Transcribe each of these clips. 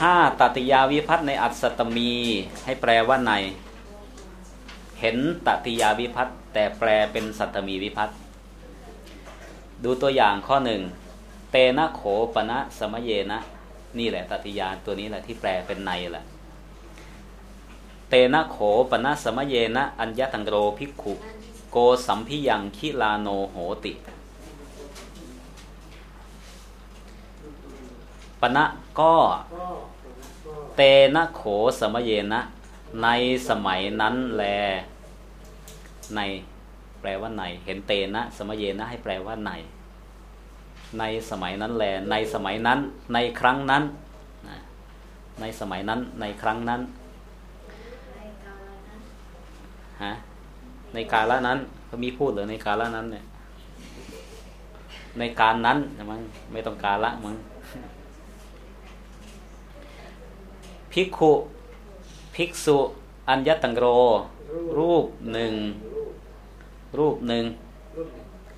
ห้าตติยาวิพัฒในอัศตมี ให้แปลว่าใน เห็นตติยาวิพัฒแต่แปลเป็นสัตมีวิพัฒดูตัวอย่างข้อหนึ่งเตนะโขปณะสมเยนะ นี่แหละตติยาตัวนี้แหละที่แปลเป็นในแหละเตนะโขปณะสมเยนะ อัญญตังโรภิกขุ โกสัมพิยังคิลาโนโหติ ปณะก็เตนะโขสมเยนะ ในสมัยนั้นแล ในแปลว่าใน เห็นเตนะ สมเยนะ ให้แปลว่าใน ในสมัยนั้นแล ในสมัยนั้น ในครั้งนั้น ในสมัยนั้น ในครั้งนั้นฮะในกาลนั้นเขามีพูดหรือในกาลนั้นเนี่ยในการนั้นมั้งไม่ต้องกาละมั้ง ภิกขุภิกษุ อัญญตังโร รูปหนึ่ง รูปหนึ่ง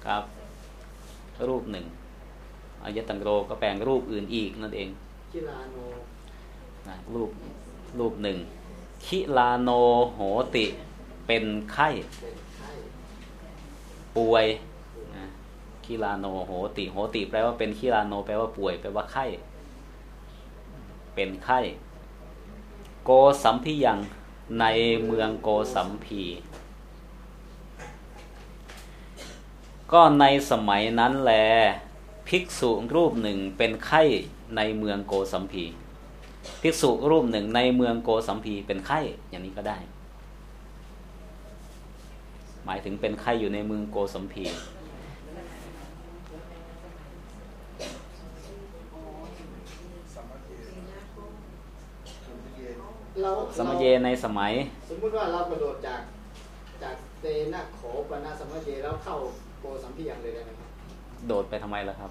ครับ รูปหนึ่งอัญญตังโรก็แปลงรูปอื่นอีกนั่นเองคิลาโนนะรูปรูปหนึ่งคิลาโนโหติเป็นไข้ ป่วยคิลาโนโหติโหติ แปลว่าเป็นคิลาโนแปลว่าป่วยแปลว่าไข้ เป็นไข้ โกสัมพิยังในเมืองโกสัมพี ก็ในสมัยนั้นแล ภิกษุรูปหนึ่งเป็นไข้ในเมืองโกสัมพี ภิกษุรูปหนึ่งในเมืองโกสัมพีเป็นไข้อย่างนี้ก็ได้ หมายถึงเป็นไข้อยู่ในเมืองโกสัมพี เราสมเยในสมัย สมมุติว่าเรากระโดดจากจากเตนะโขปนะสมเยแล้วเข้าโกสัมพียังเลยได้ไหมครับโดดไปทำไมล่ะครับ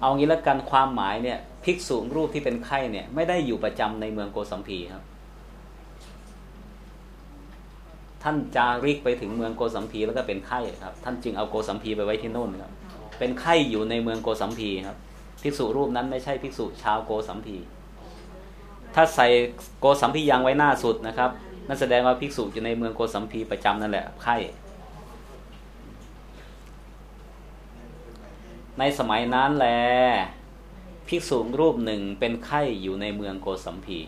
เอางี้แล้วกันความหมายเนี่ยภิกษุรูปที่เป็นไข้เนี่ย ไม่ได้อยู่ประจำในเมืองโกสัมพีครับ ท่านจาริกไปถึงเมืองโกสัมพีแล้วก็เป็นไข้ครับ ท่านจึงเอาโกสัมพีไปไว้ที่โน่นครับ เป็นไข้อยู่ในเมืองโกสัมพีครับภิกษุรูปนั้นไม่ใช่ภิกษุชาวโกสัมพี ถ้าใส่โกสัมพียังไว้หน้าสุดนะครับ นั่นแสดงว่าภิกษุอยู่ในเมืองโกสัมพีประจำนั่นแหละไข้ในสมัยนั้นแลภิกษุรูปหนึ่งเป็นไข้อยู่ในเมืองโกสัมพี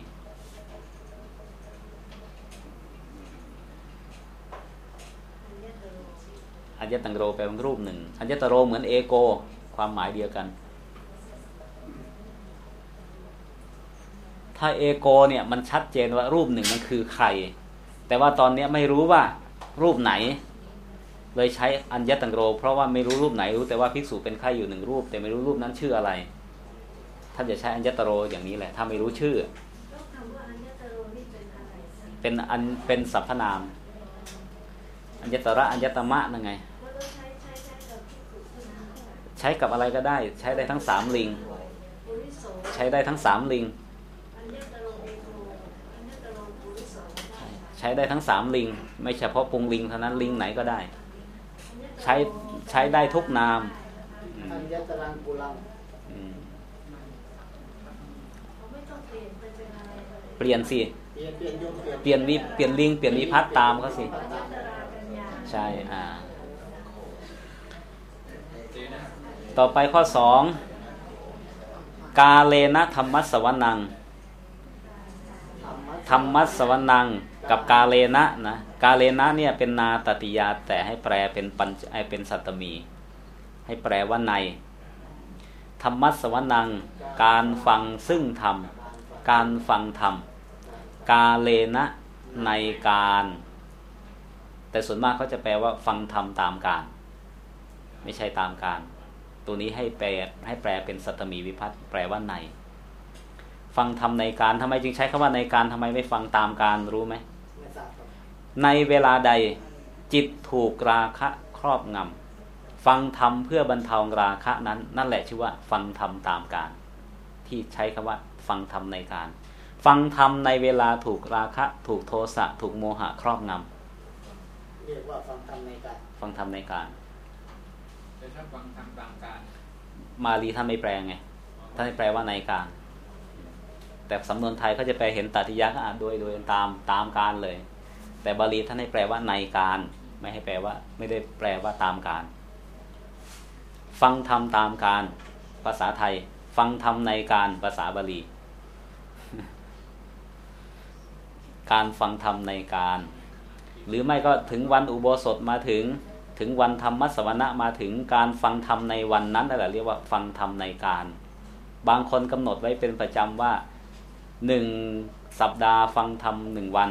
อัญญตังโรแปลว่ารูปหนึ่งอัญญตโรเหมือนเอโก ความหมายเดียวกัน ถ้าเอโกเนี่ยมันชัดเจนว่ารูปหนึ่งมันคือใคร แต่ว่าตอนนี้ไม่รู้ว่ารูปไหน เลยใช้อัญญตังโร เพราะว่าไม่รู้รูปไหนรู้แต่ว่าภิกษุเป็นใครอยู่หนึ่งรูป แต่ไม่รู้รูปนั้นชื่ออะไร ท่านจะใช้อัญญตโรอย่างนี้แหละ ถ้าไม่รู้ชื่อ เป็นอันเป็นสรรพนาม อัญญตระอัญญตมะนั่นไง ใช้กับอะไรก็ได้ ใช้ได้ทั้งสามลิง ใช้ได้ทั้งสามลิง ใช้ได้ทั้งสามลิง ไม่เฉพาะปุงลิงเท่านั้นลิงไหนก็ได้ ใช้ใช้ได้ทุกนามเปลี่ยนสิเปลี่ยนวิเปลี่ยนลิงเปลี่ยนวิพัฒตามเขาสิ ใช่อ่า ต่อไปข้อสองกาเลนะธรรมัสวนัง ธรรมัสวนัง กับกาเลนะนะกาเลนะเนี่ยเป็นนาตติยาแต่ให้แปลเป็นปัญให้เป็นสัตมี ให้แปลว่าใน ธรรมัสวนัง การฟังซึ่งธรรม การฟังธรรม กาเลนะในการ แต่ส่วนมากเขาจะแปลว่าฟังธรรมตามการ ไม่ใช่ตามการ ตัวนี้ให้แปลให้แปลเป็นสัตมีวิพัฒน์แปลว่าในฟังธรรมในการทำไมจึงใช้คำว่าในการทำไมไม่ฟังตามการรู้ไหม ในเวลาใดจิตถูกราคะครอบงำฟังธรรมเพื่อบรรเทาราคะนั้น นั่นแหละชื่อว่า ฟังธรรมตามการ ที่ใช้คำว่า ฟังธรรมในการ ฟังธรรมในเวลาถูกราคะ ถูกโทสะถูกโมหะครอบงำเรียกว่าฟังธรรมในการ ฟังธรรมในการแต่ถ้าฟังธรรมตามการมาลีท่านไม่แปลไงท่านไม่แปลว่าในการ แต่สำนวนไทยเขาจะแปลเห็นตติยะก็อ่านโดยโดยตามตามการเลย แต่บาลีท่านให้แปลว่าในการ ไม่ให้แปลว่า ไม่ได้แปลว่าตามการ ฟังธรรมตามการ ภาษาไทย ฟังธรรมในการภาษาบาลีการฟังธรรมในการ หรือไม่ก็ถึงวันอุโบสถมาถึง ถึงวันธรรมสวนะมาถึงการฟังธรรมในวันนั้นนั่นแหละเรียกว่าฟังธรรมในการ บางคนกำหนดไว้เป็นประจำว่าหนึ่งสัปดาห์ฟังธรรมหนึ่งวัน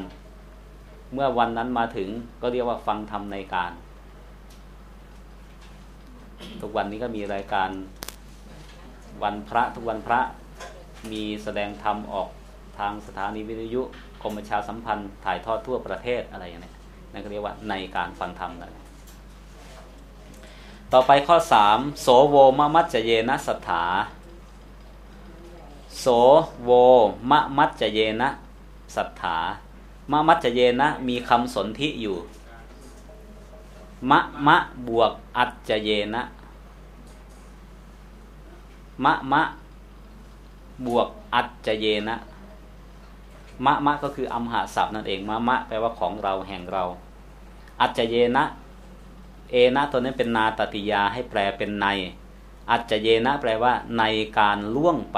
เมื่อวันนั้นมาถึงก็เรียกว่าฟังธรรมในการ ทุกวันนี้ก็มีรายการวันพระทุกวันพระมีแสดงธรรมออกทางสถานีวิทยุกรมประชาสัมพันธ์ถ่ายทอดทั่วประเทศอะไรอย่างนี้นั่นก็เรียกว่าในการฟังธรรมนั่นต่อไปข้อสามโสโวมะมัจจเยนะสัทธาโสโวมะมัจจเยนะสัทธา มะมัจจเยนะ มีคำสนธิอยู่ มะมะบวกอัจจเยนะ มะมะบวกอัจจเยนะ มะมะก็คืออัมหาศัพท์นั่นเอง มะมะแปลว่าของเราแห่งเรา อัจจเยนะ เอนะตัวนั้เป็นนาตติยาให้แปลเป็นใน อัจจเยนะ แปลว่า ในการล่วงไป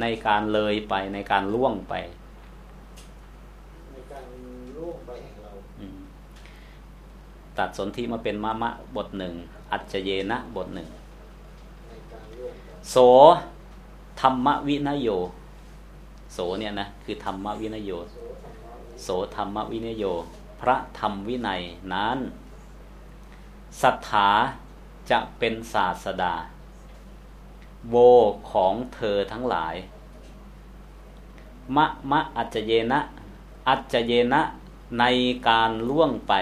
ในการเลยไปในการล่วงไป ในการล่วงไปแห่งเรา อืม ตัดสนธิมาเป็นมะมะบทหนึ่ง อัจจเยนะบทหนึ่งในการล่วงไปโสธรรมวินโย โสเนี่ยนะคือธรรมวินโยโสธรรมวิโสธรรมวินโย พระธรรมวินัยนั้นศรัทธาจะเป็นศาสดา โวของเธอทั้งหลาย มะมะอัจจเยนะ อัจจเยนะในการล่วงไป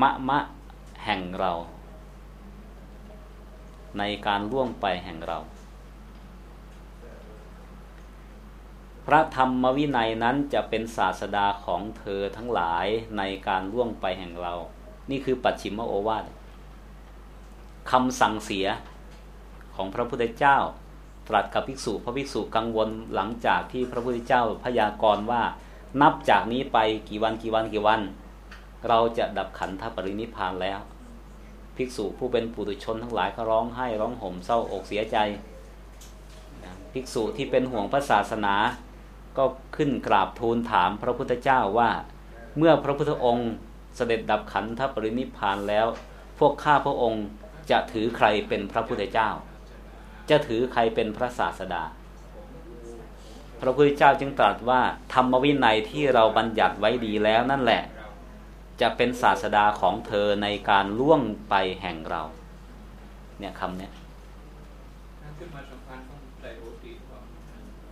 มะมะแห่งเรา ในการล่วงไปแห่งเรา พระธรรมวินัยนั้นจะเป็นศาสดาของเธอทั้งหลายในการล่วงไปแห่งเรา นี่คือปัจฉิมโอวาทคำสั่งเสียของพระพุทธเจ้า ตรัสกับภิกษุพระภิกษุกังวลหลังจากที่พระพุทธเจ้าพยากรณ์ว่า นับจากนี้ไปกี่วันกี่วันกี่วัน เราจะดับขันธปรินิพานแล้ว ภิกษุผู้เป็นปุถุชนทั้งหลายก็ร้องไห้ร้องห่มเศร้าอกเสียใจภิกษุที่เป็นห่วงพระศาสนา ก็ขึ้นกราบทูลถามพระพุทธเจ้าว่า เมื่อพระพุทธองค์เสด็จดับขันธปรินิพพานแล้ว พวกข้าพระองค์จะถือใครเป็นพระพุทธเจ้า จะถือใครเป็นพระศาสดา พระพุทธเจ้าจึงตรัสว่าธรรมวินัยที่เราบัญญัติไว้ดีแล้วนั่นแหละ จะเป็นศาสดาของเธอในการล่วงไปแห่งเรา เนี่ยคำเนี้ยนั่นขึ้นมาสัมพันธ์ของไตรโอติว่า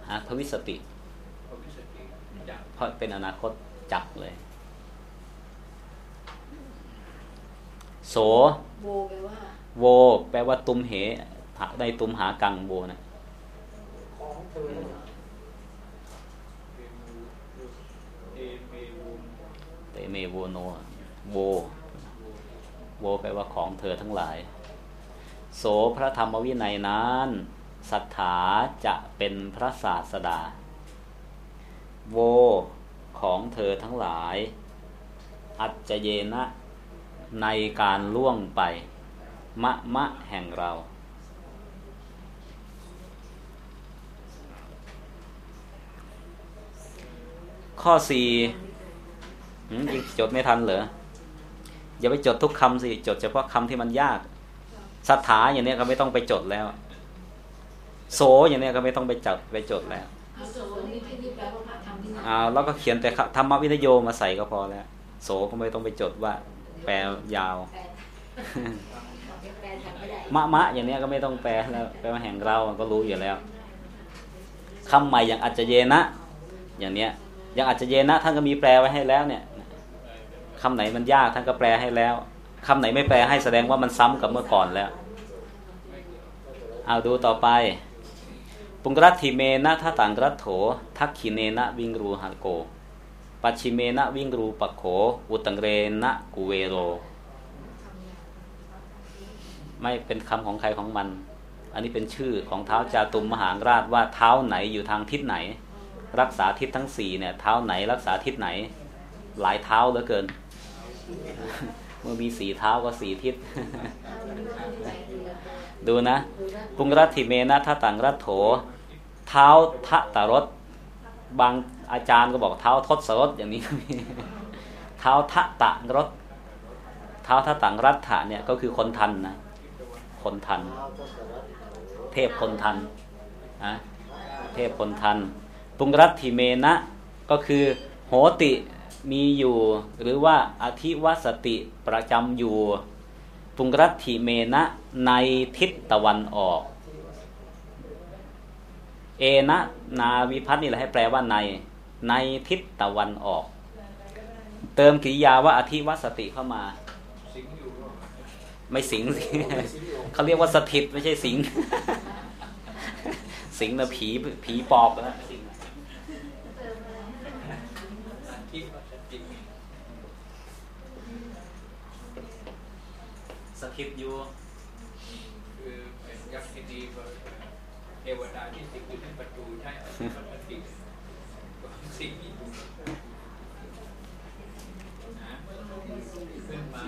ฮะพวิสติพระวิสติจากเพราะเป็นอนาคตจักเลย โสโบแปลว่าโวแปลว่าตุมเหหาได้ตุมหากังโวนะของเธอทั้งหลาย เอมูเอเมวูน เมโวโนโวโวแปลว่าของเธอทั้งหลาย โสพระธรรมวินัยนั้นศรัทธาจะเป็นพระศาสดา โวของเธอทั้งหลาย อัจเจเยนะในการล่วงไป มะมะแห่งเรา ข้อสี่ จดไม่ทันเหรออย่าไปจดทุกคำสิจดเฉพาะคำที่มันยากสถาอย่างเนี้ยก็ไม่ต้องไปจดแล้ว โสอย่างเนี้ยก็ไม่ต้องไปจดไปจดแล้วพระโสนี่ที่นี่แปลว่าพระธรรมที่นั่นอ่าแล้วก็เขียนแต่ธรรมวินโยมาใส่ก็พอแล้ว โสก็ไม่ต้องไปจดว่า แปลยาวแปลแปลทำไม่ได้มะมะอย่างเนี้ยก็ไม่ต้องแปลแล้วแปลว่าแห่งเราก็รู้อยู่แล้วคำใหม่อย่างอัจเจเยนะ อย่างเนี้ยอย่างอัจเจเยนะท่านก็มีแปลไว้ให้แล้วเนี่ย คำไหนมันยากท่านก็แปลให้แล้วคำไหนไม่แปลให้แสดงว่ามันซ้ำกับเมื่อก่อนแล้ว เอาดูต่อไป ปุงกรัตถิเมนะทัตังรัตโถ ทักขิเนนะวิงรูหันโก ปัจฉิเมนะวิงรูปะโข อุตังเรนะกุเวโร ไม่เป็นคำของใครของมัน อันนี้เป็นชื่อของเท้าจาตุมมหาราชว่าเท้าไหนอยู่ทางทิศไหน รักษาทิศทั้งสี่เนี่ยเท้าไหนรักษาทิศไหนหลายเท้าเหลือเกิน เมื่อมีสีเท้าก็สีทิศ ดูนะปุงรัตถิเมนะทะตังรัตโถ เท้าทะตารถบางอาจารย์ก็บอกเท้าทศรถอย่างนี้ก็มีเท้าทะตะรถเท้าทะตังรัตถะเนี่ยก็คือคนทันนะคนทันท้าวทศรัตน์เทพคนทันนะเทพคนทัน ปุงรัตถิเมนะก็คือโหติ มีอยู่ หรือว่าอธิวสติประจำอยู่ปุงรัติเมนะในทิศตะวันออก เอนะนาวิพัฒน์นี่แหละให้แปลว่าใน ในทิศตะวันออก เติมกริยาว่าอธิวสติเข้ามา ไม่สิงสิเขาเรียกว่าสถิตไม่ใช่สิง สิงนะผีผีปอบนะสิง ที่ว่าสติ สถิตอยู่ คือเป็นยักษ์ที่ดีกว่าเทวดาที่ติดอยู่ที่ประตูใช่ไหมสติสิ่งที่อยู่นะขึ้นมา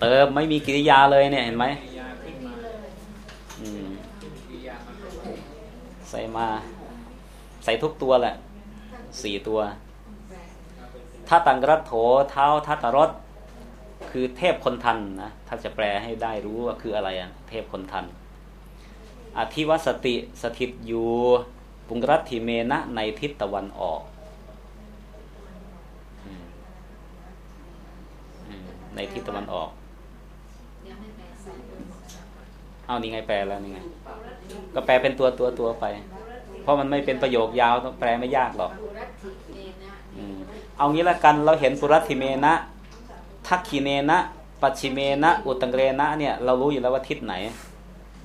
เติมไม่มีกิริยาเลยเนี่ยเห็นไหมกิริยาขึ้นมาอืมกิริยามาใส่มา ใส่ทุกตัวแหละสี่ตัวถ้าตังกรัตโถเท้าทัตรส คือเทพคนทันนะถ้าจะแปลให้ได้รู้ว่าคืออะไรอะเทพคนทัน อธิวสติสถิตอยู่ปุงรัตถิเมนะในทิศตะวันออกอในทิศตะวันออกเอานี่ไงแปลแล้วนี่ไงก็แปลเป็นตัวตัวตัวไป เพราะมันไม่เป็นประโยคยาวต้องแปลไม่ยากหรอกเอางี้ละกันเราเห็นปุรัตถิเมนะ ทักขิเนนะปัจฉิเมนะอุตังเรนะเนี่ยเรารู้อยู่แล้วว่าทิศไหน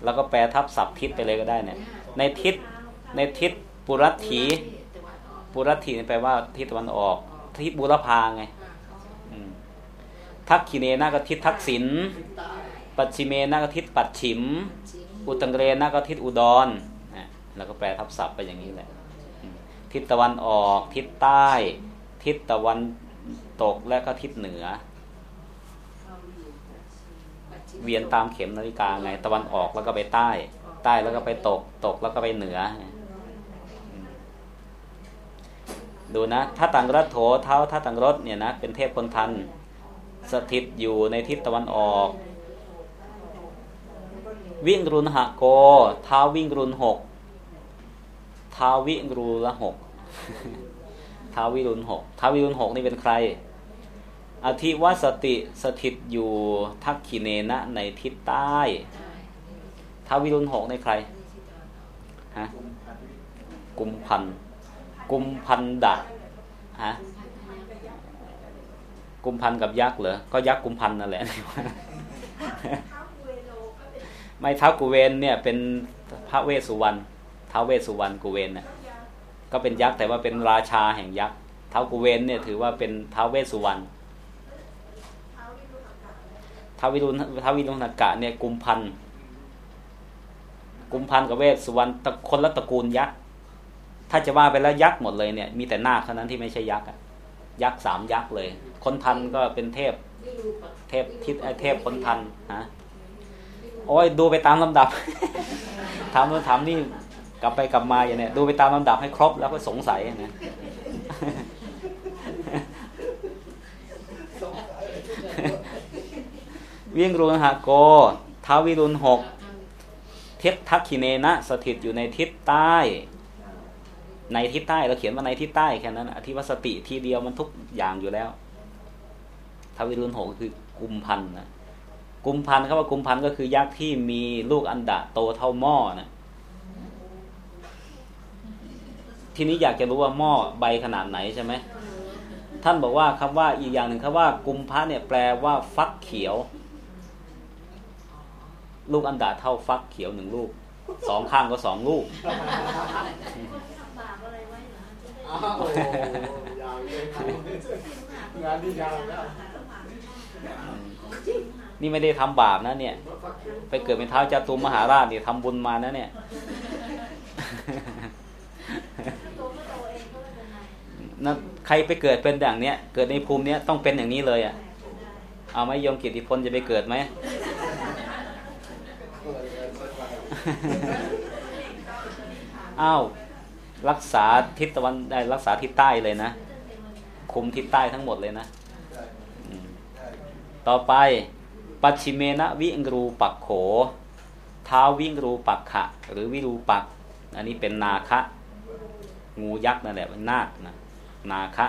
เราก็แปลทับศัพท์ทิศไปเลยก็ได้เนี่ย ในทิศในทิศปุรัตถีปุรัตถีแปลว่าทิศตะวันออกทิศบุรพาไงทักขิเนนะก็ทิศทักษิณปัจฉิเมนะก็ทิศปัจฉิม อุตังเรนะก็ทิศอุดรนะแล้วก็แปลทับศัพท์ไปอย่างนี้แหละ ทิศตะวันออก ทิศใต้ ทิศตะวันตกและก็ทิศเหนือ เวียนตามเข็มนาฬิกาไง ตะวันออกแล้วก็ไปใต้ ใต้แล้วก็ไปตก ตกแล้วก็ไปเหนือ ดูนะถ้าตังรัตโถเท้าถ้าตังรถเนี่ยนะเป็นเทพคนทัน สถิตอยู่ในทิศตะวันออก วิ่งรุนหะโกเท้าวิ่งรุนหกเท้าวิ่งรูละหกเท้าวิรุณหกเท้าวิรุณหกนี่เป็นใคร อธิวสติสถิตอยู่ทักขิเนนะในทิศใต้ท้าวิรุณหกในใครฮะกุมพันกุมพันดะฮะกุมพันกับยักษ์เหรอ ก็ยักษ์กุมพันนั่นแหละ ไม่ท้าวกุเวนเนี่ยเป็นพระเวสสุวรรณท้าวเวสสุวรรณกุเวนน่ะก็เป็นยักษ์แต่ว่าเป็นราชาแห่งยักษ์ท้าวกุเวนเนี่ยถือว่าเป็นท้าวเวสสุวรรณ ทวิรุณทวิรุณกะเนี่ยกุมพันกุมพันกับเวสสุวรรณคนละตระกูลยักษ์ถ้าจะว่าไปแล้วยักษ์หมดเลยเนี่ยมีแต่นาคเท่านั้นที่ไม่ใช่ยักษ์ยักษ์สามยักษ์เลย คนทันก็เป็นเทพ เทพทิศเทพคนทันฮะโอ้ยดูไปตามลำดับถามนู่นถามนี่กลับไปกลับมาอย่างเนี้ยดูไปตามลำดับให้ครบแล้วก็สงสัยนะ วิ่งรุนหะโกท้าวิรุณหกเทศทักขิเนนะสถิตอยู่ในทิศใต้ ในทิศใต้เราเขียนว่าในทิศใต้แค่นั้นอธิวสติทีเดียวมันทุกอย่างอยู่แล้วทวิรุณหกคือกุมพันนะกุมพันธ์ครับว่ากุมพันก็คือยักษ์ที่มีลูกอันดะโตเท่าหม้อนะทีนี้อยากจะรู้ว่าหม้อใบขนาดไหนใช่ไหมท่านบอกว่าคำว่าอีกอย่างหนึ่งคำว่ากุมพะเนี่ยแปลว่าฟักเขียว ลูกอันดะเท่าฟักเขียวหนึ่งลูกสองข้างก็สองลูกงานที่ยาวแล้วนี่ไม่ได้ทำบาปนะเนี่ย ไปเกิดเป็นเท้าจาตุมมหาราชเนี่ยทำบุญมานะเนี่ยตัวก็โตเองก็ไม่นะใครไปเกิดเป็นอย่างเนี้ย เกิดในภูมิเนี้ยต้องเป็นอย่างนี้เลยอะ เอาไหมยมกิติพลจะไปเกิดไหม อ้าวรักษาทิศตะวันได้รักษาทิศใต้เลยนะ คุมทิศใต้ทั้งหมดเลยนะ ต่อไปปัจฉิเมนะวิงรูปักโขเท้าวิงรูปักขะ หรือวิรูปัก อันนี้เป็นนาคะ งูยักษ์นั่นแหละเป็นนาคนะนาคะ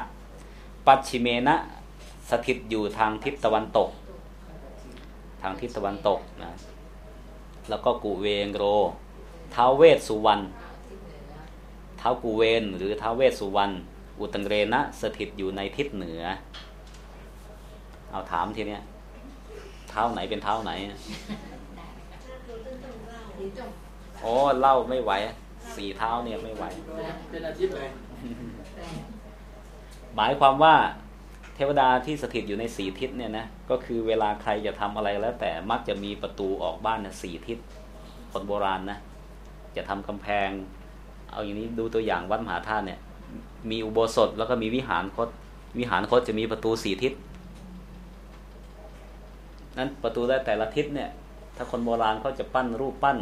ปัจฉิเมนะสถิตอยู่ทางทิศตะวันตก ทางทิศตะวันตกนะ แล้วก็กุเวงโรท้าวเวสสุวรรณท้าวกุเวนหรือท้าวเวสสุวรรณอุตังเรนะสถิตอยู่ในทิศเหนือ เอาถามทีเนี้ยเท้าไหนเป็นเท้าไหนดีจงโอ้เล่าไม่ไหวสี่เท้าเนี่ยไม่ไหวเป็นอาทิตย์เลยแต่หมายความว่า เทวดาที่สถิตอยู่ในสี่ทิศเนี่ยนะก็คือเวลาใครจะทำอะไรแล้ว แต่มักจะมีประตูออกบ้านนี่ยสี่ทิศคนโบราณนะจะทำกำแพง เอาอย่างนี้ดูตัวอย่างวัดมหาธาตุเนี่ย มีอุโบสถแล้วก็มีวิหารคตวิหารคตจะมีประตูสี่ทิศนั้นประตูได้แต่ละทิศเนี่ย ถ้าคนโบราณเขาจะปั้นรูปปั้น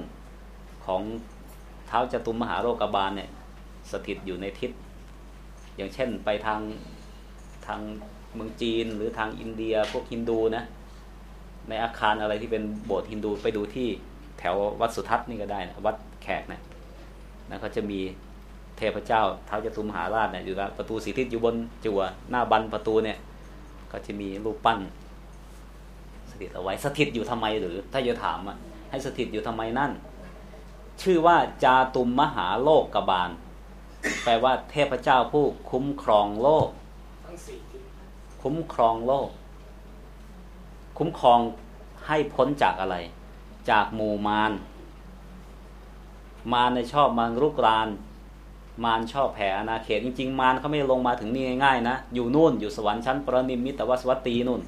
ของเท้าจตุมมหาโรกบาลเนี่ย สถิตอยู่ในทิศ อย่างเช่นไปทางทาง เมืองจีนหรือทางอินเดียพวกฮินดูนะในอาคารอะไรที่เป็นโบสถ์ฮินดูไปดูที่แถววัดสุทัศน์นี่ก็ได้นะวัดแขกนะนะเขาจะมีเทพเจ้าเท้าจตุมหาราชเนี่ยอยู่แล้วประตูสีทิศอยู่บนจั่วหน้าบันประตูเนี่ย ก็จะมีรูปปั้น สถิตเอาไว้สถิตอยู่ทำไมหรือ ถ้าจะถามอะให้สถิตอยู่ทำไมนั่น ชื่อว่าจาตุมมหาโลกกบาล แปลว่าเทพเจ้าผู้คุ้มครองโลกทั้งสี่ คุ้มครองโลก คุ้มครองให้พ้นจากอะไร จากหมู่มารมารในชอบมารรุกราน มารชอบแผ่อาณาเขตจริง ๆ มารเขาไม่ลงมาถึงนี่ง่ายๆนะอยู่นู่นอยู่สวรรค์ชั้น ประนิมมิตวสวัตตีนู่น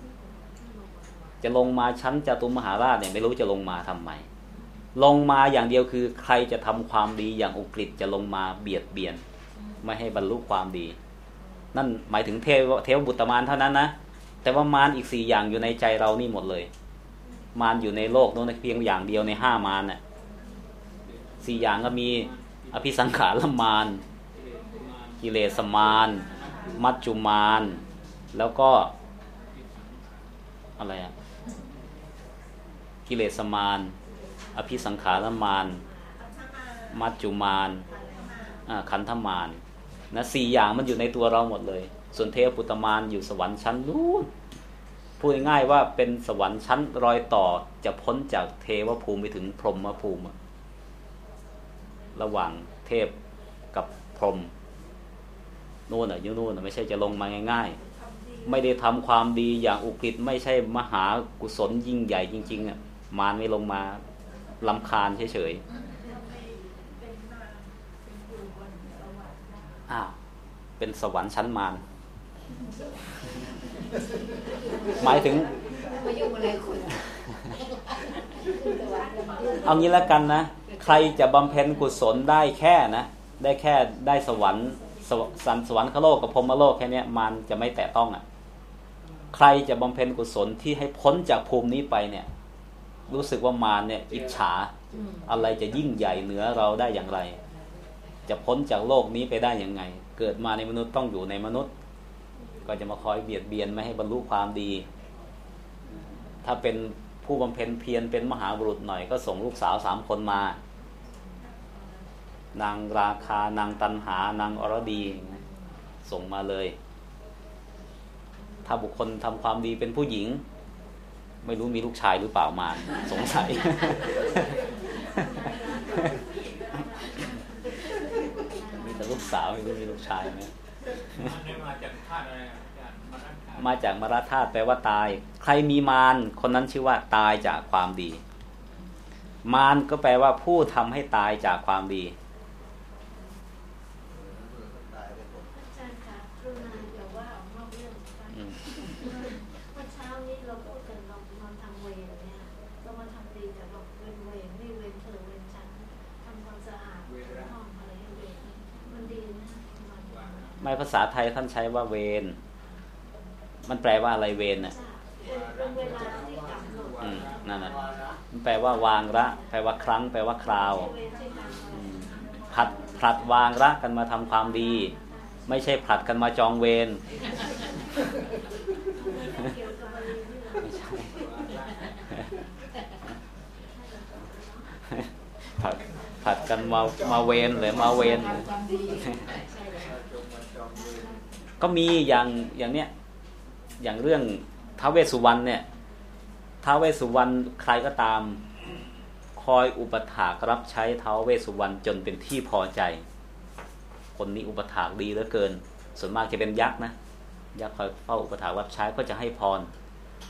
จะลงมาชั้นจตุมมหาราชเนี่ยไม่รู้จะลงมาทำไมลงมาอย่างเดียวคือ ใครจะทำความดีอย่างอุกฤษจะลงมาเบียดเบียน ไม่ให้บรรลุความดี นั่นหมายถึงเทวเทวบุตรมารเท่านั้นนะแต่ว่ามารอีกสี่อย่างอยู่ในใจเรานี่หมดเลย มารอยู่ในโลกโน้นเพียงอย่างเดียวในห้ามารน่ะสี่อย่างก็มีอภิสังขารมารกิเลสมารมัจจุมารแล้วก็อะไรอะกิเลสมารอภิสังขารมารมัจจุมารอ่าขันธมาร นะสี่อย่างมันอยู่ในตัวเราหมดเลย ส่วนเทพปุตมารอยู่สวรรค์ชั้นนู้นพูดง่ายๆว่าเป็นสวรรค์ชั้นรอยต่อจะพ้นจากเทวภูมิไปถึงพรหมภูมิ ระหว่างเทพกับพรหมนู่นอะยู่นู่นอะไม่ใช่จะลงมาง่าย ๆ ไม่ได้ทำความดีอย่างอุกฤษไม่ใช่มหากุศลยิ่งใหญ่จริงๆอะมารไม่ลงมาลำคาญเฉยๆอ้าว เป็นสวรรค์ชั้นมารหมายถึงมายุ่งอะไรคุณแต่ว่ายุ่งเอางี้แล้วกันนะ ใครจะบำเพ็ญกุศลได้แค่นะ ได้แค่ได้สวรรค์สวสันสวรรคโลกกับพรหมโลกแค่เนี้ยมันจะไม่แตะต้องอะ ใครจะบำเพ็ญกุศลที่ให้พ้นจากภูมินี้ไปเนี่ย รู้สึกว่ามารเนี่ย อิจฉาอืมอะไรจะยิ่งใหญ่เหนือเราได้อย่างไร จะพ้นจากโลกนี้ไปได้ยังไง เกิดมาในมนุษย์ต้องอยู่ในมนุษย์ ก็จะมาคอยเบียดเบียนไม่ให้บรรลุความดี ถ้าเป็นผู้บำเพ็ญเพียรเป็นมหาบุรุษหน่อยก็ส่งลูกสาวสามคนมา นางราคานางตันหานางอรดี ส่งมาเลย ถ้าบุคคลทำความดีเป็นผู้หญิง ไม่รู้มีลูกชายหรือเปล่ามา สงสัย มีแต่ลูกสาวไม่รู้มีลูกชายไหมมันได้มาจากธาตุอะไรอาจารย์มาจากธาตุมาจากมรธาตุแปลว่าตาย ใครมีมารคนนั้นชื่อว่าตายจากความดี มารก็แปลว่าผู้ทำให้ตายจากความดี อาจารย์คะกรุณาอย่าว่าออกนอกเรื่องค่ะ อืม เมื่อเช้านี้เราพูดกันเรานอนทางเวร ไม่ภาษาไทยท่านใช้ว่าเวรมันแปลว่าอะไรเวรน่ะอืมนั่นน่ะวาระมันแปลว่าวางระ แปลว่าครั้ง แปลว่าคราวผัดผลัดวางระกันมาทำความดี ไม่ใช่ผลัดกันมาจองเวรเกี่ยวกับอะไรนี่ไม่ใช่ผลัดผลัดกันมามาเวรหรือมาเวร ก็มีอย่างอย่างเนี้ยอย่างเรื่องท้าวเวสสุวรรณเนี่ยท้าวเวสสุวรรณใครก็ตามคอยอุปถากรับใช้ท้าวเวสสุวรรณจนเป็นที่พอใจ คนนี้อุปถากดีเหลือเกิน ส่วนมากจะเป็นยักษ์นะยักษ์คอยเฝ้าอุปถากรับใช้ก็จะให้พร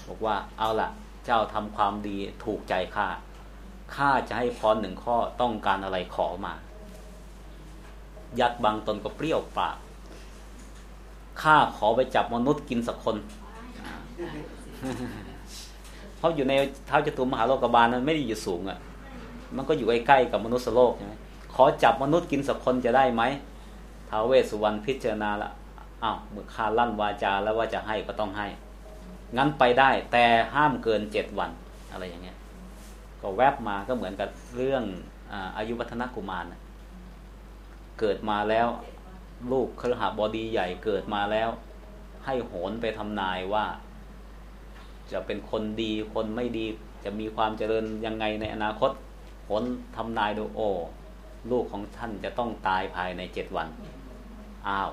บอกว่าเอาล่ะ เจ้าทำความดีถูกใจข้าข้าจะให้พรหนึ่งข้อต้องการอะไรขอมา ยักษ์บางตนก็เปรี้ยวปาก ข้าขอไปจับมนุษย์กินสักคน เพราะอยู่ในเท้าจตุมหาโลกบาลนั้นไม่ได้อยู่สูงอะ่ะ มันก็อยู่ใกล้ๆกับมนุษย์โลกใช่ไหมขอจับมนุษย์กินสักคนจะได้ไหมท้าวเวสสุวรรณพิจารณาละอ้าวเมื่อข้าลั่นวาจาแล้วว่าจะให้ก็ต้องให้ งั้นไปได้ แต่ห้ามเกินเจ็ดวันอะไรอย่างเงี้ย ก็แวบมาก็เหมือนกับเรื่องอาอายุวัฒนกุมารเกิดมาแล้ว ลูกครหบดีใหญ่เกิดมาแล้ว ให้โหนไปทำนายว่า จะเป็นคนดีคนไม่ดี จะมีความเจริญยังไงในอนาคตโหนทำนายดูโอ้ลูกของท่านจะต้องตายภายในเจ็ดวันอ้าว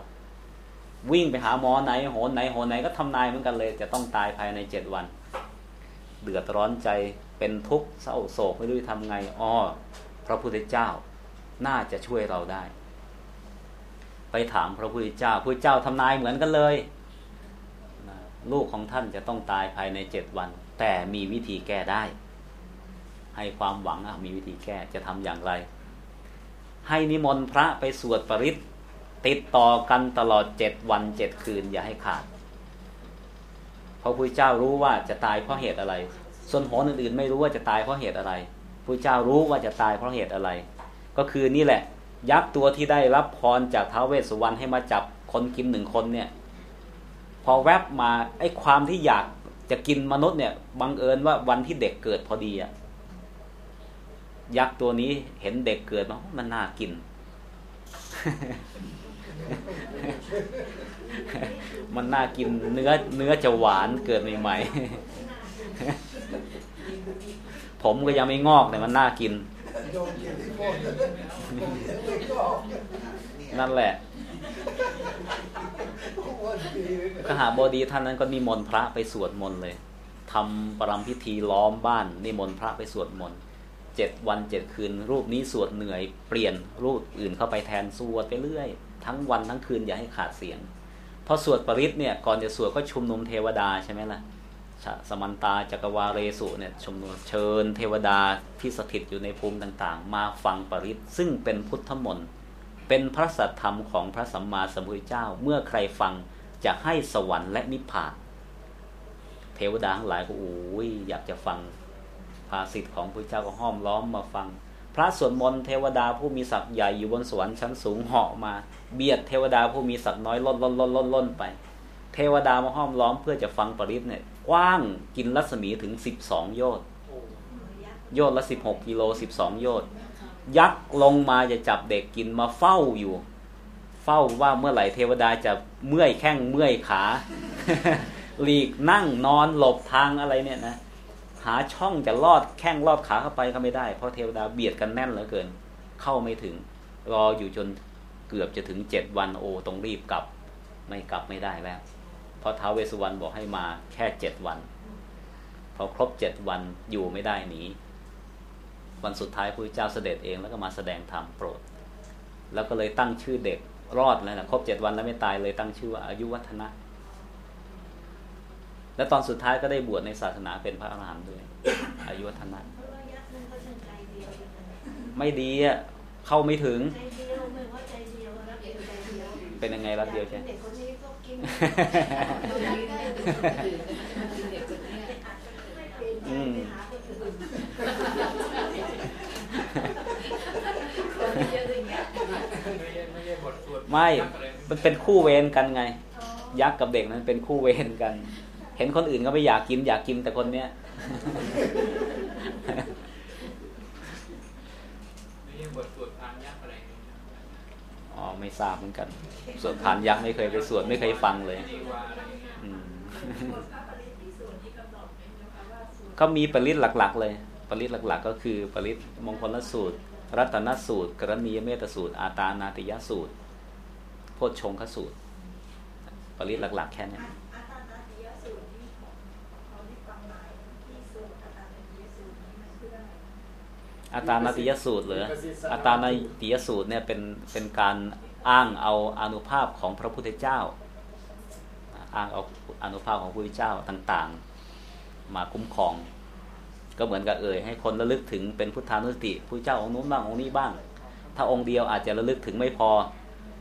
วิ่งไปหาหมอไหนโหนไหนโหนไหนก็ทำนายเหมือนกันเลย จะต้องตายภายในเจ็ดวัน เดือดร้อนใจเป็นทุกข์เศร้าโศกไม่รู้จะทำไงอ้อพระพุทธเจ้าน่าจะช่วยเราได้ ไปถามพระพุทธเจ้าพระพุทธเจ้าทำนายเหมือนกันเลยลูกของท่านจะต้องตายภายในเจ็ดวัน แต่มีวิธีแก้ได้ ให้ความหวังอะมีวิธีแก้จะทำอย่างไร ให้นิมนต์พระไปสวดปริตติดต่อกันตลอดเจ็ดวันเจ็ดคืนอย่าให้ขาดเพราะพระเจ้ารู้ว่าจะตายเพราะเหตุอะไร ส่วนโหนอื่นๆไม่รู้ว่าจะตายเพราะเหตุอะไรพระเจ้ารู้ว่าจะตายเพราะเหตุอะไร ก็คือนี่แหละ ยักษ์ตัวที่ได้รับพรจากท้าวเวสสุวรรณให้มาจับคนกินหนึ่งคนเนี่ย พอแวบมาไอ้ความที่อยากจะกินมนุษย์เนี่ยบังเอิญว่าวันที่เด็กเกิดพอดีอะยักษ์ตัวนี้เห็นเด็กเกิดมามันน่ากิน มันน่ากินเนื้อเนื้อจะหวานเกิดใหม่ๆผมก็ยังไม่งอกแต่มันน่ากิน นั่นแหละอ้วนดีเลยขหาบอดีท่านนั้นก็นิมนต์พระไปสวดมนต์เลยทำปรำพิธีล้อมบ้านนิมนต์พระไปสวดมนต์เจ็ดวันเจ็ดคืน รูปนี้สวดเหนื่อยเปลี่ยนรูปอื่นเข้าไปแทนสวดไปเรื่อย ทั้งวันทั้งคืนอย่าให้ขาดเสียงพอสวดปริศเนี่ยก่อนจะสวดก็ชุมนุมเทวดาใช่ไหมล่ะชะ สมันตาจักรวาเรสุเนี่ยชมนุมเชิญ เทวดาที่สถิตอยู่ในภูมิต่างๆ มาฟังปริศซึ่งเป็นพุทธมนต์เป็นพระสัทธรรมของพระสัมมาสัมพุทธเจ้า เมื่อใครฟังจะให้สวรรค์และนิพพาน เทวดาทั้งหลายก็โอ้ยอยากจะฟังภาสิทธของพระเจ้าก็ห้อมล้อมมาฟัง พระสวดมนต์เทวดาผู้มีศักย์ใหญ่อยู่บนสวรรค์ชั้นสูงเหาะมา เบียดเทวดาผู้มีศักย์น้อยล่นล่นล่นล่นล่นไป เทวดามาห้อมล้อมเพื่อจะฟังปริศเนี่ย กว้างกินรัศมีถึงสิบสองโยชน์โยชน์ละสิบหกกิโลสิบสองโยชน์ยักษ์ลงมาจะจับเด็กกินมาเฝ้าอยู่ เฝ้าว่าเมื่อไหร่เทวดาจะเมื่อยแข้งเมื่อยขาหลีกนั่งนอนหลบทางอะไรเนี่ยนะหาช่องจะลอดแข้งลอดขาเข้าไปก็ไม่ได้ เพราะเทวดาเบียดกันแน่นเหลือเกิน เข้าไม่ถึง รออยู่จนเกือบจะถึงเจ็ดวันโอต้องรีบกลับ ไม่กลับไม่ได้แล้ว เพราะท้าวเวสสุวรรณบอกให้มาแค่เจ็ดวัน พอครบเจ็ดวันอยู่ไม่ได้หนีวันสุดท้ายพระเจ้าเสด็จเองแล้วก็มาแสดงธรรมโปรด แล้วก็เลยตั้งชื่อเด็กรอดแล้วนะครบเจ็ดวันแล้วไม่ตายเลยตั้งชื่อว่าอายุวัฒนะ และตอนสุดท้ายก็ได้บวชในศาสนาเป็นพระอรหันต์ด้วย อายุวัฒนะเพราะว่ายักษ์มันก็จะใจเดียวอย่างนั้นไม่ดีอะเข้าไม่ถึงใจเดียวไม่ว่าใจเดียวรักเดียวใจเดียวเป็นยังไงรักเดียวใช่ อืมไม่ มันเป็นคู่เวรกันไง ยักษ์กับเด็กนั้นเป็นคู่เวรกัน เห็นคนอื่นก็ไม่อยากกินอยากกินแต่คนเนี้ยไม่บทสวดพ อ๋อไม่ทราบเหมือนกัน สวดผ่านยักษ์ไม่เคยไปสวดไม่เคยฟังเลยดีวาอะไรอย่างเงี้ยอืมก็มีปริศหลัก ๆ เลย ปริศหลัก ๆ ก็คือปริศมงคลสูตร รัตนสูตร กรณียเมตสูตร อาตานาติยสูตร โพชฌงคสูตร ปริศหลัก ๆ แค่เนี้ย อาตานาติยสูตรที่เขาที่ฟังหมายที่สูตรอาตานาติยสูตรนี้มันคืออะไร อาตานาติยสูตรเหรืออาตานาติยสูตรเนี่ยเป็นเป็นการอ้างเอาอานุภาพของพระพุทธเจ้า อ้างเอาอานุภาพของพระพุทธเจ้าต่างๆ มาคุ้มครอง ก็เหมือนกับเอ่ยให้คนระลึกถึงเป็นพุทธานุสติพระเจ้าองค์นู้นบ้างองค์นี้บ้าง ถ้าองค์เดียวอาจจะระลึกถึงไม่พอ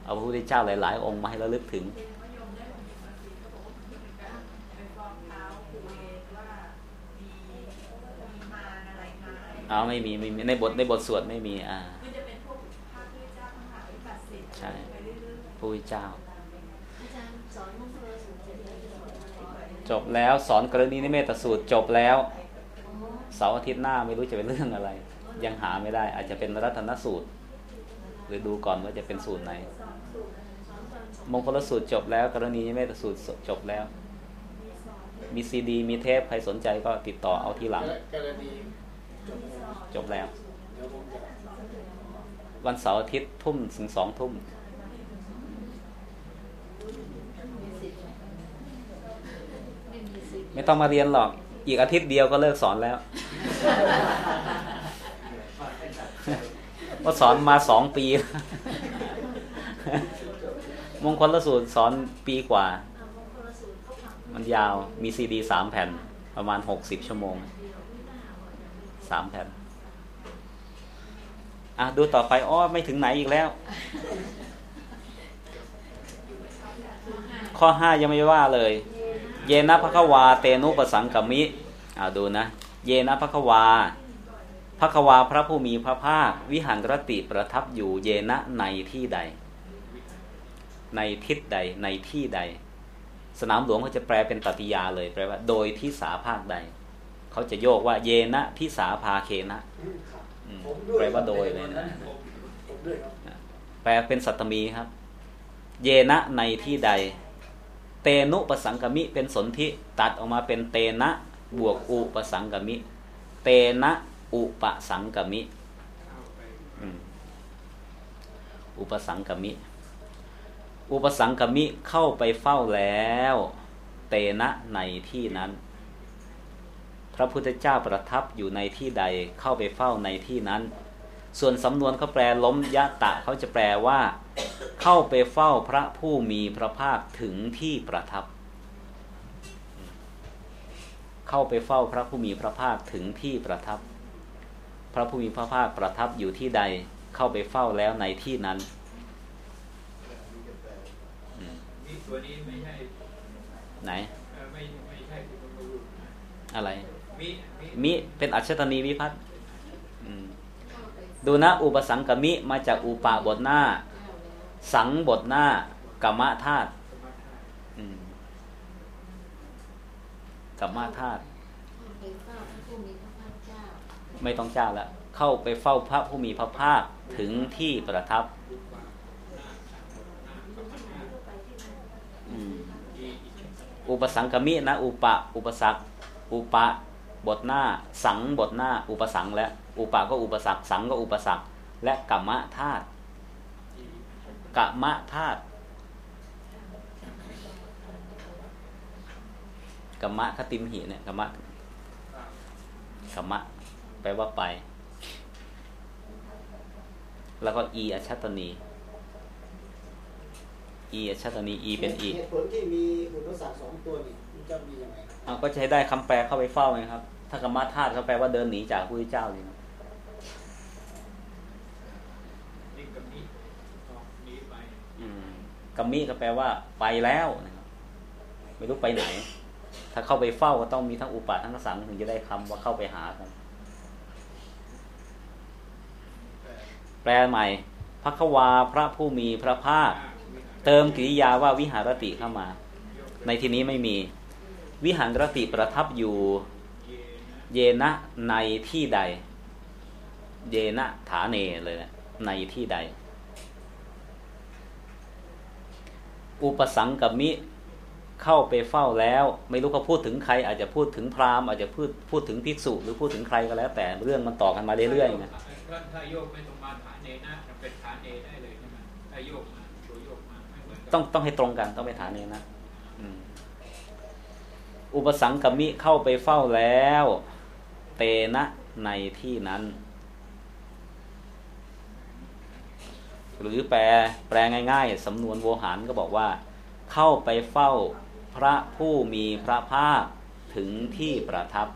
เอาพระพุทธเจ้าหลาย ๆ องค์มาให้ระลึกถึง ไปฟ้องเท้าครูเองว่ามีมีมารอะไร มาเอาไม่มีไม่มีในบทในบทสวดไม่มี อ่าคือจะเป็นพวกพระพุทธเจ้าทั้งหลายตัดสินใช่ไปเรื่อยพระพุทธเจ้าอาจารย์สอนมงคลสูตรจะเรียนสอนอะไรก่อนจบแล้วสอนกรณีนิเมตสูตรจบแล้วอ๋อเสาร์อาทิตย์หน้าไม่รู้จะเป็นเรื่องอะไร ยังหาไม่ได้ อาจจะเป็นรัตนสูตร หรือดูก่อนว่าจะเป็นสูตรไหน มงคลสูตรจบแล้ว กรณีนิเมตสูตรจบแล้ว มีซีดี มีเทปใครสนใจก็ติดต่อเอาที่หลังกรณีจบแล้ว จบแล้ว วันเสาร์อาทิตย์ทุ่มถึงสองทุ่ม ไม่ต้องมาเรียนหรอก อีกอาทิตย์เดียวก็เลิกสอนแล้วก็สอนมาสองปี มงคลละสูตรสอนปีกว่า มันยาวมีซีดีสามแผ่น ประมาณหกสิบชั่วโมงสามแผ่น อะดูต่อไปอ้อไม่ถึงไหนอีกแล้ว ข้อห้ายังไม่ว่าเลย เยนะภควา เตนุปสังกมิอ่าดูนะ เยนะภควาภควาพระผู้มีพระภาค วิหันรติประทับอยู่เยนะในที่ใด ในทิศใดในที่ใด สนามหลวงเขาจะแปลเป็นตติยาเลยแปลว่า โดยที่สาภาคใด เขาจะโยกว่าเยนะที่สาภาเคนะ อืมครับอืมผมด้วยแปลว่าโดยเลยนะผมผมด้วยครับแปลเป็นสัตตมีครับ เยนะในที่ใด เตนุปสังกมิ เป็นสนธิตัดออกมาเป็นเตนะบวกอุปสังกมิ เตนะอุปสังกมิเข้าไปอืมอุปสังกมิ อุปสังกมิเข้าไปเฝ้าแล้ว เตนะในที่นั้น พระพุทธเจ้าประทับอยู่ในที่ใดเข้าไปเฝ้าในที่นั้น ส่วนสำนวนเขาแปลล้มยะตะเขาจะแปลว่า เข้าไปเฝ้าพระผู้มีพระภาคถึงที่ประทับ เข้าไปเฝ้าพระผู้มีพระภาคถึงที่ประทับ พระผู้มีพระภาคประทับอยู่ที่ใดเข้าไปเฝ้าแล้วในที่นั้นอืมมีตัวนี้ไม่ใช่ไหนเอ่อไม่ไม่ใช่คุณบุรุษนะอะไร มิเป็นอัจฉตนีวิพัฒน์ดูนะ อุปสังกมิมาจากอุปาบทหน้า สังบทหน้ากรรมธาตุสมะอืมกรรมธาตุไปเฝ้ามะธาตุไม่ต้องเจ้าแล้วเข้าไปเฝ้าพระผู้มีพระภาคถึงที่ประทับอุปสังกมินะ อุปะ อุปสักอุปะ บทหน้าสังบทหน้า อุปสังและอุปะก็อุปสักสังก็อุปสักและกรรมธาตุอีกรรมธาตุกรรมะคติมหิเนี่ยกรรมะข้าวกรรมะแปลว่าไป แล้วก็อีอชัตตนีอีอชัตตนีอีเป็นอีเหตุผลที่มีอุปสรรคสองตัวนี่มันจะมียังไงครับเอาก็ใช้ได้คำแปลเข้าไปเฝ้าไงครับ ถ้ากรรมธาตุเขาแปลว่าเดินหนีจากพระพุทธเจ้าเลยนะนี่กับมิออกหนีไปอืมกัมมิก็แปลว่าไปแล้วนะครับไม่รู้ไปไหน ถ้าเข้าไปเฝ้าก็ต้องมีทั้งอุปาทั้งสังถึงจะได้คำว่าเข้าไปหากันแต่แปลใหม่พักวาพระผู้มีพระภาคถ้าวิหารเติมกริยาว่าวิหารติเข้ามา ในที่นี้ไม่มี วิหารติประทับอยู่ เยนะในที่ใด เยนะฐาเนเลยนะในที่ใด อุปสังกมิเข้าไปเฝ้าแล้ว ไม่รู้เขาพูดถึงใคร อาจจะพูดถึงพราหมณ์อาจจะพูดพูดถึงภิกษุ หรือพูดถึงใครก็แล้ว แต่เรื่องมันต่อกันมาเรื่อยๆไงถ้าถ้าโยกไม่ต้องมาฐานเนนะจะเป็นฐานเนได้เลยใช่ไหมถ้าโยกมาตัวโยกมาไม่เหมือนกับต้องต้องให้ตรงกันต้องไปฐานเนนะอืมอุปสังกมิเข้าไปเฝ้าแล้ว เตนะในที่นั้น หรือแปลแปลง่าย ๆ สำนวนโวหารก็บอกว่า เข้าไปเฝ้าพระผู้มีพระภาคถึงที่ประทับ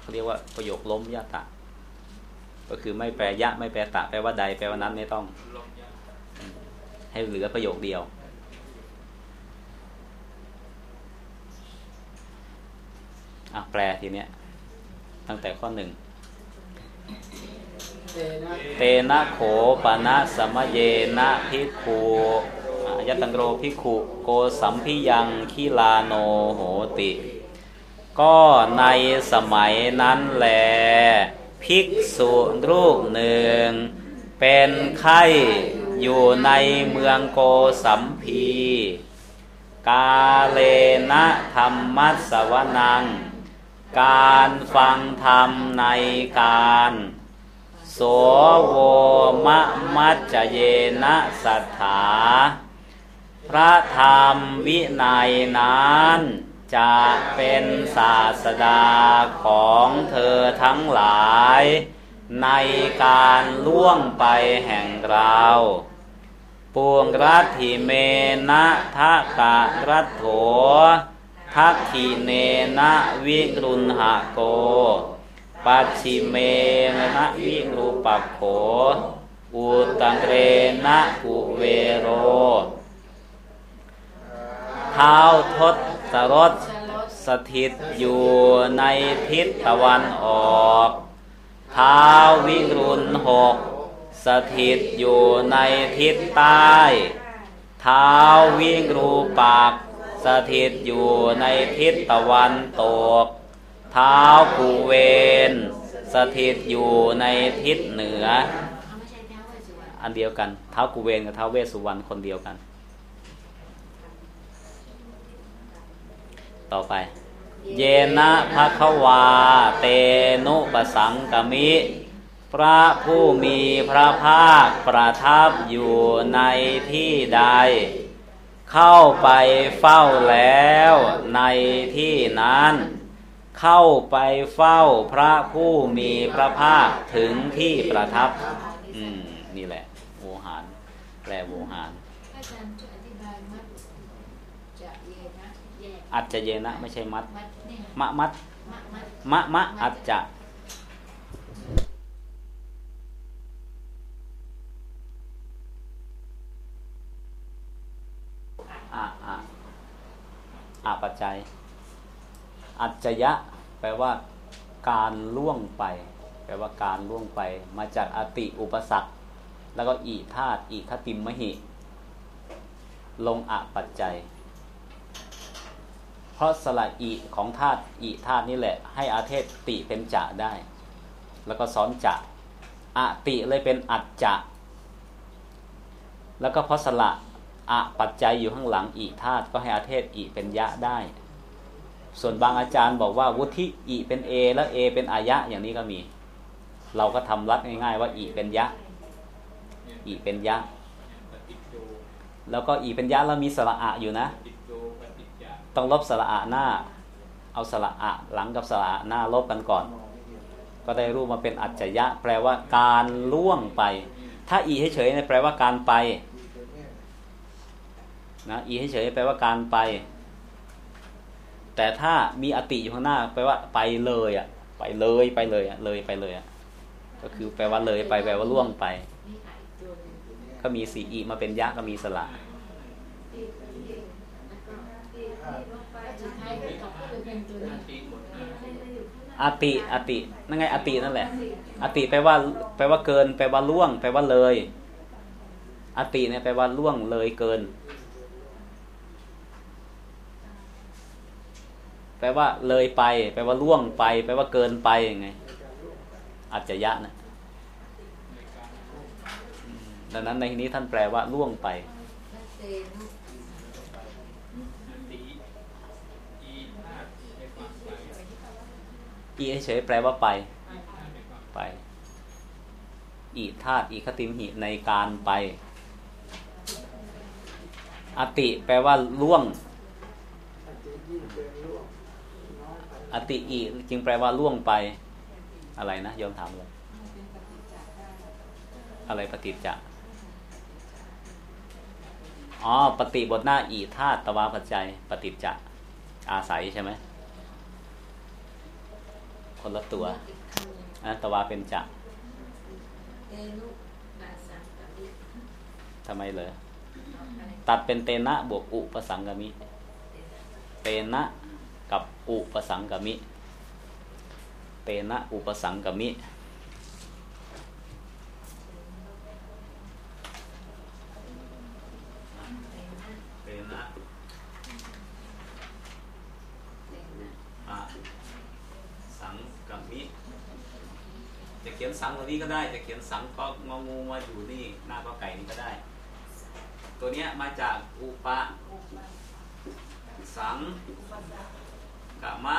เขาเรียกว่าประโยคล้มยะตะ ก็คือไม่แปลยะไม่แปลตะแปลว่าใดแปลว่านั้นไม่ต้องล ให้เหลือประโยคเดียว อะแปลทีเนี้ย ตั้งแต่ข้อหนึ่งเตนะโขปนะสมะเยนะพิกขุอะยัตตังโรพิกขุโกสัมพิยังคิลาโนโหติ ก็ในสมัยนั้นแลภิกษุรูปหนึ่ง เป็นไข้ อยู่ในเมืองโกสัมพี กาเลนะธรรมัสสวนัง การฟังธรรมในการโสโวมะมัจจเยนะสัทธา พระธรรมวินัยนั้นจะเป็นศาสดาของเธอทั้งหลาย ในการล่วงไปแห่งเราปวงรัตถิเมนะทะกะรัตโถทักขิเนนะวิรุณหะโก ปัจฉิเมนะวิรูปโข อุตังเรนะกุเวโร เท้าทศสรสสถิตอยู่ในทิศตะวันออก ท้าวิรุณหกสถิตอยู่ในทิศใต้เท้าวิรูปักสถิตอยู่ในทิศตะวันตกเท้ากูเวนสถิตอยู่ในทิศเหนือ อันเดียวกันเท้ากูเวนกับเท้าเวสุวรรณคนเดียวกัน ต่อไป เยนะภะคะวา เตนุปสังกมิ พระผู้มีพระภาคประทับอยู่ในที่ใด เข้าไปเฝ้าแล้วในที่นั้น เข้าไปเฝ้าพระผู้มีพระภาคถึงที่ประทับ อืม นี่แหละโวหาร แปลโวหารอาจารย์ช่วยอธิบายมัดจะเยนะแยกอัจจะเยนะ ไม่ใช่มัด มัดเนี่ยมะมัดมะมัดมะอัจจะอะอะอะปัจจัย อัจจยะ แปลว่า การล่วงไป แปลว่าการล่วงไป มาจากอติอุปสรรค แล้วก็อีธาตอีคติมมหิ ลงอะปัจจัย เพราะสระอีของธาตุอีธาตุนี่แหละ ให้อาเทศติเป็นจะได้ แล้วก็ซ้อนจะอะติเลยเป็นอัจจะ แล้วก็เพราะสระอะปัจจัยอยู่ข้างหลังอีธาตุก็ให้อาเทศอีเป็นยะได้ ส่วนบางอาจารย์บอกว่าวุฒิอีเป็นเอแล้วเอเป็นอายะอย่างนี้ก็มี เราก็ทำรัดง่ายๆว่าอีเป็นยะอีเป็นยะ แล้วก็อีเป็นยะแล้วมีสระอะอยู่นะ ต้องลบสระอะหน้า เอาสระอะหลังกับสระหน้าลบกันก่อน ก็ได้รูปมาเป็นอัจฉยะ แปลว่าการล่วงไป ถ้าอีเฉยๆเนี่ยแปลว่าการไปนะอีเฉยๆแปลว่าการไป แต่ถ้ามีอติอยู่ข้างหน้า แปลว่าไปเลยอะ ไปเลยไปเลยอะเลยไปเลยอะก็คือแปลว่าเลยไปแปลว่าล่วงไป ก็มีสีอีมาเป็นยะก็มีสระก็แล้วสุดท้ายก็กลับก็เลยเป็นตัว หน้า นี้ ตีหมดนะ อะไรอางหน้าอติอตินั่นไงอตินั่นแหละ อติแปลว่าแปลว่าเกิน แปลว่าล่วง แปลว่าเลย อติเนี่ยแปลว่าล่วงเลยเกิน แปลว่าเลยไป แปลว่าล่วงไป แปลว่าเกินไปยังไงอัจจะยะนะดังนั้นในที่นี้ท่านแปลว่าล่วงไป เตนุ ตีอีธาตุในความไป อีเฉยแปลว่าไป ไป อีธาตุอีคติมหิในการไป อติแปลว่าล่วง อติอีจึงแปลว่าล่วงไป อะไรนะโยมถามเลยอะไรปฏิจจะอ๋อ ปฏิบทหน้าอีธาตุตวาปัจจัย ปฏิจจะ อาศัยใช่ไหม คนละตัวอีกคำหนึ่งอันนั้นตวาเป็นจะเตนุอาสังกะมิทำไมเลยอะไรตัดเป็นเตนะบวกอุปสังกมิ เตนะกับอุปสังกมิ เตนะอุปสังกมิ เตนะ เตนะ เตนะ อะสังกมิ จะเขียนสังตรงนี้ก็ได้ จะเขียนสังก็งองูมาอยู่นี่หน้าก็ไก่นี่ก็ได้ ตัวเนี้ยมาจากอุปะสังกมะ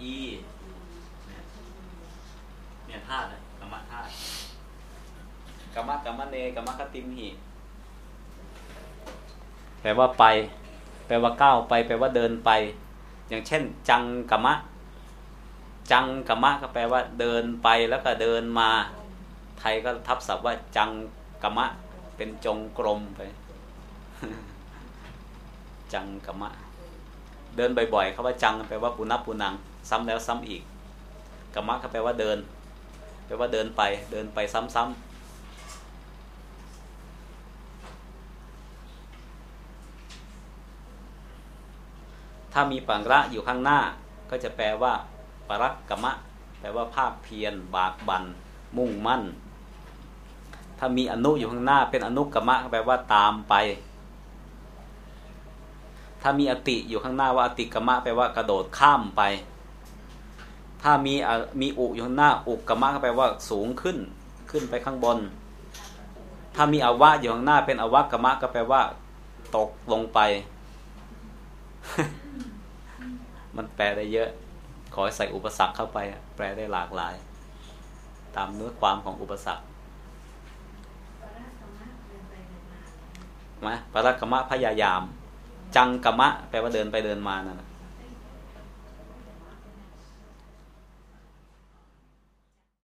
อีเนี่ยธาตุอะมะธาตุกมะกมะเนกมะคติมหิแปลว่าไป แปลว่าก้าวไป แปลว่าเดินไป อย่างเช่น จังกมะ จังกมะก็แปลว่าเดินไปแล้วก็เดินมา ไทยก็ทับศัพท์ว่าจังกมะ เป็นจงกรมไป จังกมะ เดินบ่อยๆเขาว่าจังแปลว่าปุนับปุนัง ซ้ำแล้วซ้ำอีกกมะก็แปลว่าเดิน แปลว่าเดินไป เดินไปซ้ำๆถ้ามีปังระอยู่ข้างหน้าก็จะแปลว่า ปรักกมะ แปลว่าภาคเพียรบากบันมุ่งมั่น ถ้ามีอนุอยู่ข้างหน้า เป็นอนุกรรมะแปลว่าตามไป ถ้ามีอติอยู่ข้างหน้าว่าอติกรรมะแปลว่ากระโดดข้ามไป ถ้ามีมีอุอยู่ข้างหน้า อุกกรรมะแปลว่าสูงขึ้น ขึ้นไปข้างบน ถ้ามีอวะอยู่ข้างหน้า เป็นอวะกรรมะก็แปลว่า ตกลงไป มันแปลได้เยอะ ขอให้ใส่อุปสรรคเข้าไปอะแปลได้หลากหลาย ตามเนื้อความของอุปสรรคปรากรรมะเดินไปเดินมาไหมปรักกมะพยายาม จังกมะ แปลว่าเดินไปเดินมานั่นน่ะ